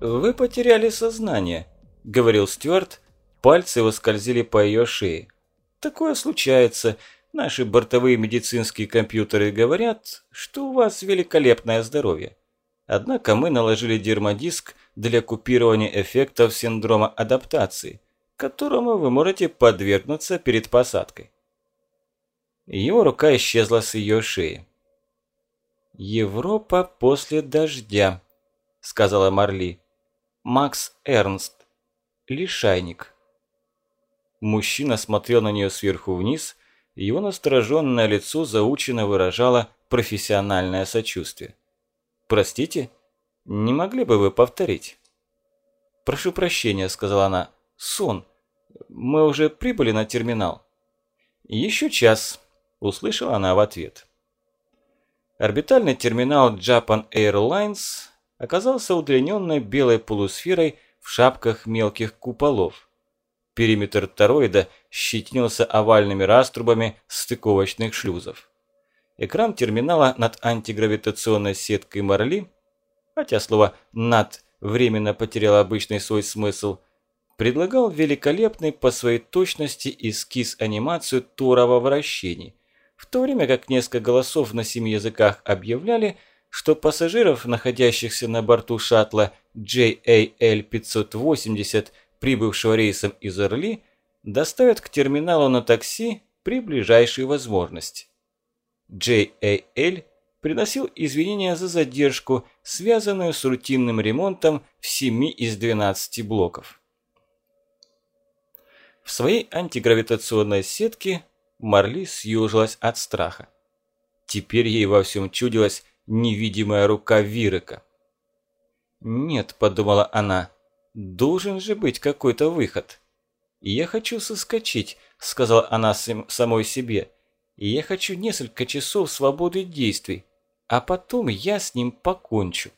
«Вы потеряли сознание», – говорил Стюарт, пальцы его скользили по ее шее. «Такое случается. Наши бортовые медицинские компьютеры говорят, что у вас великолепное здоровье. Однако мы наложили дермодиск для купирования эффектов синдрома адаптации, которому вы можете подвергнуться перед посадкой». Его рука исчезла с ее шеи. «Европа после дождя», – сказала Марли. «Макс Эрнст. Лишайник». Мужчина смотрел на нее сверху вниз, и его настороженное лицо заучено выражало профессиональное сочувствие. «Простите, не могли бы вы повторить?» «Прошу прощения», – сказала она. «Сон. Мы уже прибыли на терминал?» «Еще час», – услышала она в ответ. Орбитальный терминал Japan Airlines оказался удлиненной белой полусферой в шапках мелких куполов. Периметр тороида щетинился овальными раструбами стыковочных шлюзов. Экран терминала над антигравитационной сеткой Марли, хотя слово «над» временно потеряло обычный свой смысл, предлагал великолепный по своей точности эскиз анимацию Тора во в то время как несколько голосов на семи языках объявляли, что пассажиров, находящихся на борту шаттла JAL-580, прибывшего рейсом из Орли, доставят к терминалу на такси при ближайшей возможности. JAL приносил извинения за задержку, связанную с рутинным ремонтом в 7 из 12 блоков. В своей антигравитационной сетке Марли съежилась от страха. Теперь ей во всем чудилась невидимая рука Вирека. «Нет», – подумала она, – «должен же быть какой-то выход». «Я хочу соскочить», – сказала она самой себе. «Я хочу несколько часов свободы действий, а потом я с ним покончу».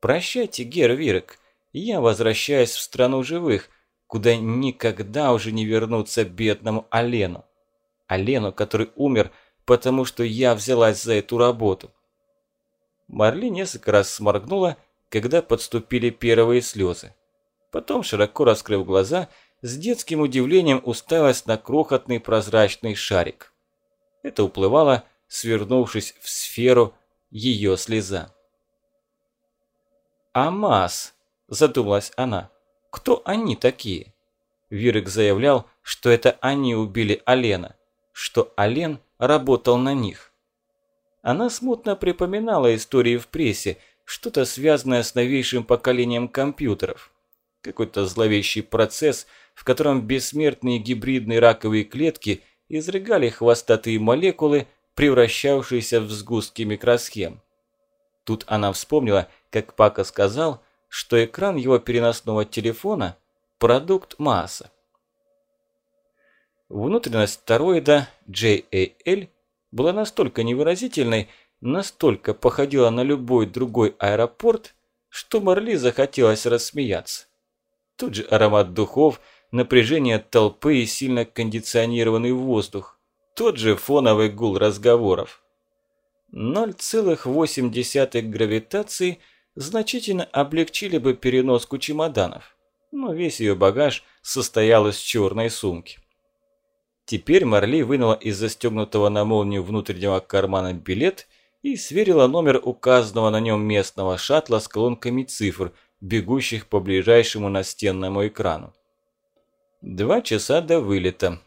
«Прощайте, Гер Вирек, я возвращаюсь в страну живых, куда никогда уже не вернуться бедному Алену». Алену, который умер, потому что я взялась за эту работу. Марли несколько раз сморгнула, когда подступили первые слезы. Потом, широко раскрыв глаза, с детским удивлением уставилась на крохотный прозрачный шарик. Это уплывало, свернувшись в сферу, ее слеза. «Амаз!» – задумалась она. «Кто они такие?» Вирек заявлял, что это они убили Алена что Ален работал на них. Она смутно припоминала истории в прессе, что-то связанное с новейшим поколением компьютеров. Какой-то зловещий процесс, в котором бессмертные гибридные раковые клетки изрыгали хвостатые молекулы, превращавшиеся в сгустки микросхем. Тут она вспомнила, как Пака сказал, что экран его переносного телефона – продукт масса. Внутренность тороида JAL была настолько невыразительной, настолько походила на любой другой аэропорт, что Марли захотелось рассмеяться. Тут же аромат духов, напряжение толпы и сильно кондиционированный воздух. Тот же фоновый гул разговоров. 0,8 гравитации значительно облегчили бы переноску чемоданов, но весь ее багаж состоял из черной сумки. Теперь Марли вынула из застегнутого на молнию внутреннего кармана билет и сверила номер указанного на нем местного шаттла с колонками цифр, бегущих по ближайшему настенному экрану. Два часа до вылета.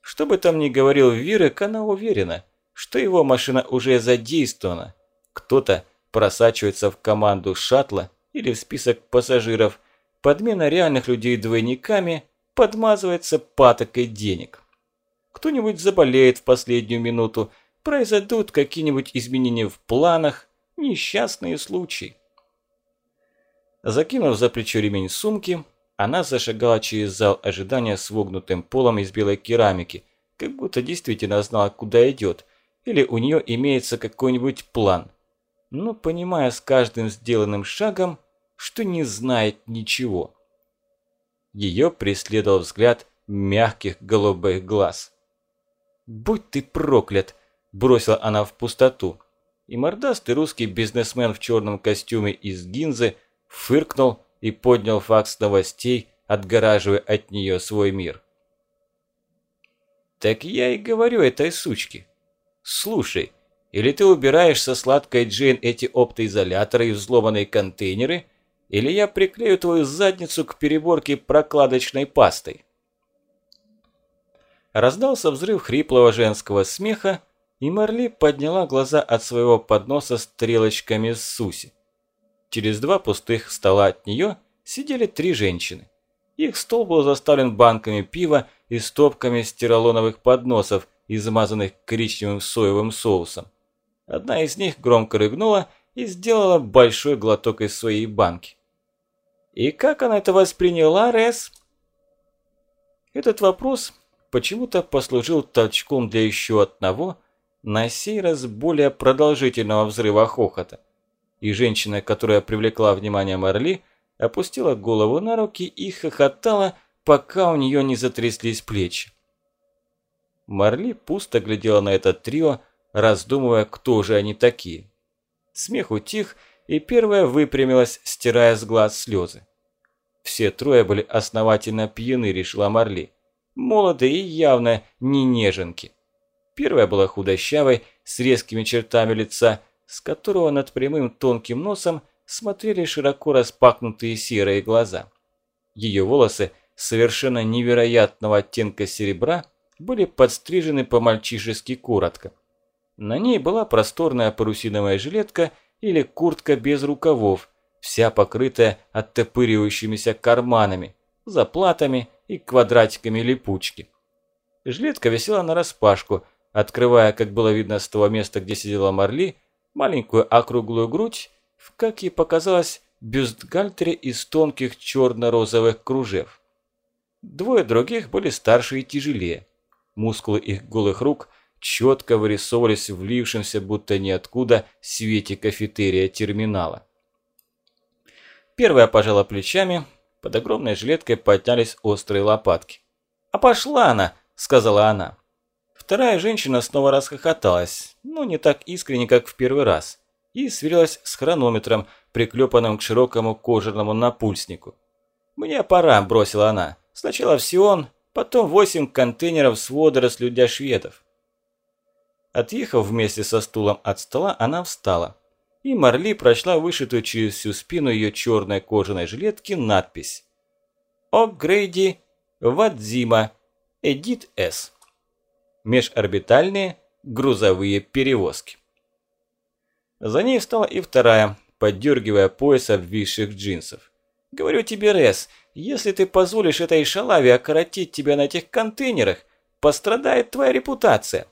Что бы там ни говорил Вирек, она уверена, что его машина уже задействована. Кто-то просачивается в команду шаттла или в список пассажиров, подмена реальных людей двойниками подмазывается патокой денег кто-нибудь заболеет в последнюю минуту, произойдут какие-нибудь изменения в планах, несчастные случаи. Закинув за плечо ремень сумки, она зашагала через зал ожидания с вогнутым полом из белой керамики, как будто действительно знала, куда идет, или у нее имеется какой-нибудь план, но понимая с каждым сделанным шагом, что не знает ничего. Ее преследовал взгляд мягких голубых глаз. «Будь ты проклят!» – бросила она в пустоту. И мордастый русский бизнесмен в черном костюме из гинзы фыркнул, и поднял факс новостей, отгораживая от нее свой мир. «Так я и говорю этой сучке. Слушай, или ты убираешь со сладкой Джейн эти оптоизоляторы и взломанные контейнеры, или я приклею твою задницу к переборке прокладочной пастой». Раздался взрыв хриплого женского смеха, и Марли подняла глаза от своего подноса с стрелочками Суси. Через два пустых стола от нее сидели три женщины. Их стол был заставлен банками пива и стопками стиролоновых подносов, измазанных коричневым соевым соусом. Одна из них громко рыгнула и сделала большой глоток из своей банки. «И как она это восприняла, Рес?» Этот вопрос почему-то послужил толчком для еще одного, на сей раз более продолжительного взрыва хохота. И женщина, которая привлекла внимание Марли, опустила голову на руки и хохотала, пока у нее не затряслись плечи. Марли пусто глядела на это трио, раздумывая, кто же они такие. Смех утих, и первая выпрямилась, стирая с глаз слезы. Все трое были основательно пьяны, решила Марли. Молодые и явно не неженки. Первая была худощавой, с резкими чертами лица, с которого над прямым тонким носом смотрели широко распахнутые серые глаза. Ее волосы совершенно невероятного оттенка серебра были подстрижены по-мальчишески коротко. На ней была просторная парусиновая жилетка или куртка без рукавов, вся покрытая оттопыривающимися карманами, заплатами и квадратиками липучки. Жилетка висела нараспашку, открывая, как было видно с того места, где сидела Марли, маленькую округлую грудь, в, как ей показалось, бюстгальтере из тонких черно-розовых кружев. Двое других были старше и тяжелее. Мускулы их голых рук четко вырисовывались в влившемся будто ниоткуда свете кафетерия терминала. Первая пожала плечами, под огромной жилеткой поднялись острые лопатки. «А пошла она!» – сказала она. Вторая женщина снова расхохоталась, но не так искренне, как в первый раз, и сверилась с хронометром, приклепанным к широкому кожаному напульснику. «Мне пора», – бросила она. «Сначала в Сион, потом восемь контейнеров с водорослью для шведов». Отъехав вместе со стулом от стола, она встала. И Марли прочла вышитую через всю спину ее черной кожаной жилетки надпись «О Грейди Вадзима Эдит С» межорбитальные грузовые перевозки. За ней встала и вторая, поддергивая пояс обвисших джинсов. «Говорю тебе, Рес, если ты позволишь этой шалаве окоротить тебя на этих контейнерах, пострадает твоя репутация».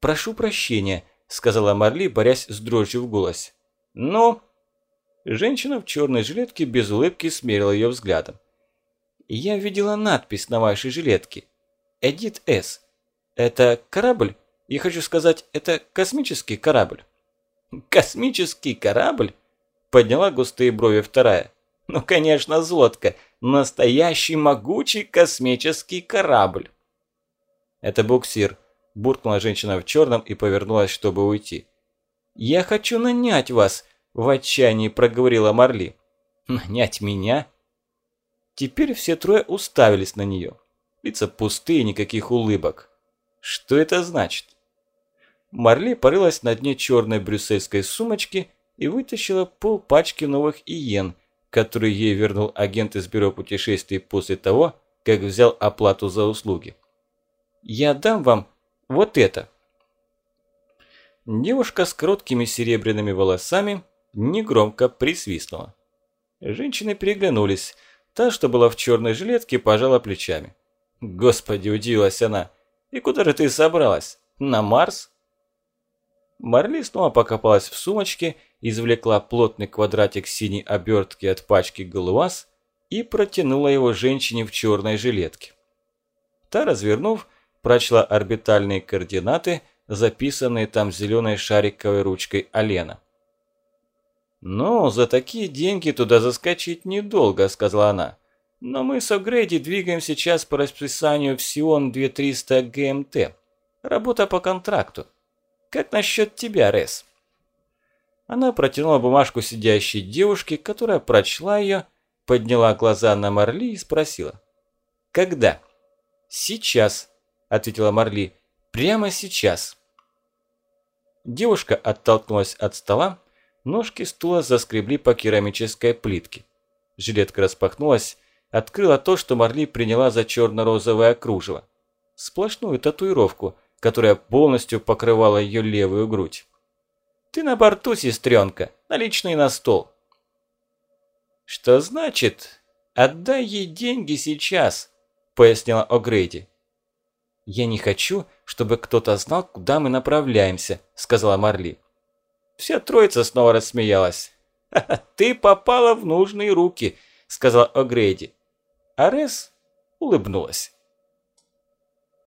«Прошу прощения», – сказала Марли, борясь с дрожью в голосе. «Ну?» Женщина в черной жилетке без улыбки смерила ее взглядом. «Я видела надпись на вашей жилетке. Эдит С. Это корабль? Я хочу сказать, это космический корабль. Космический корабль? Подняла густые брови вторая. Ну, конечно, злотка. Настоящий могучий космический корабль. Это буксир. Буркнула женщина в черном и повернулась, чтобы уйти. «Я хочу нанять вас», – в отчаянии проговорила Марли. «Нанять меня?» Теперь все трое уставились на нее. Лица пустые, никаких улыбок. Что это значит? Марли порылась на дне черной брюссельской сумочки и вытащила полпачки новых иен, которые ей вернул агент из бюро путешествий после того, как взял оплату за услуги. «Я дам вам вот это». Девушка с короткими серебряными волосами негромко присвистнула. Женщины переглянулись. Та, что была в черной жилетке, пожала плечами. Господи, удивилась она. И куда же ты собралась? На Марс? Марли снова покопалась в сумочке, извлекла плотный квадратик синей обертки от пачки галуаз и протянула его женщине в черной жилетке. Та, развернув, прочла орбитальные координаты, записанные там зеленой шариковой ручкой Алена. «Ну, за такие деньги туда заскочить недолго», – сказала она. Но мы с О'Грейди двигаем сейчас по расписанию в Сион 2300 ГМТ. Работа по контракту. Как насчет тебя, Рес? Она протянула бумажку сидящей девушке, которая прочла ее, подняла глаза на Марли и спросила. «Когда?» «Сейчас», – ответила Марли. «Прямо сейчас». Девушка оттолкнулась от стола, ножки стула заскребли по керамической плитке. Жилетка распахнулась, открыла то, что Марли приняла за черно-розовое кружево. Сплошную татуировку, которая полностью покрывала ее левую грудь. «Ты на борту, сестренка, наличные на стол». «Что значит? Отдай ей деньги сейчас», – пояснила О'Грейди. «Я не хочу, чтобы кто-то знал, куда мы направляемся», – сказала Марли. Вся троица снова рассмеялась. «Ха -ха, «Ты попала в нужные руки», – сказала О'Грейди. Арес улыбнулась.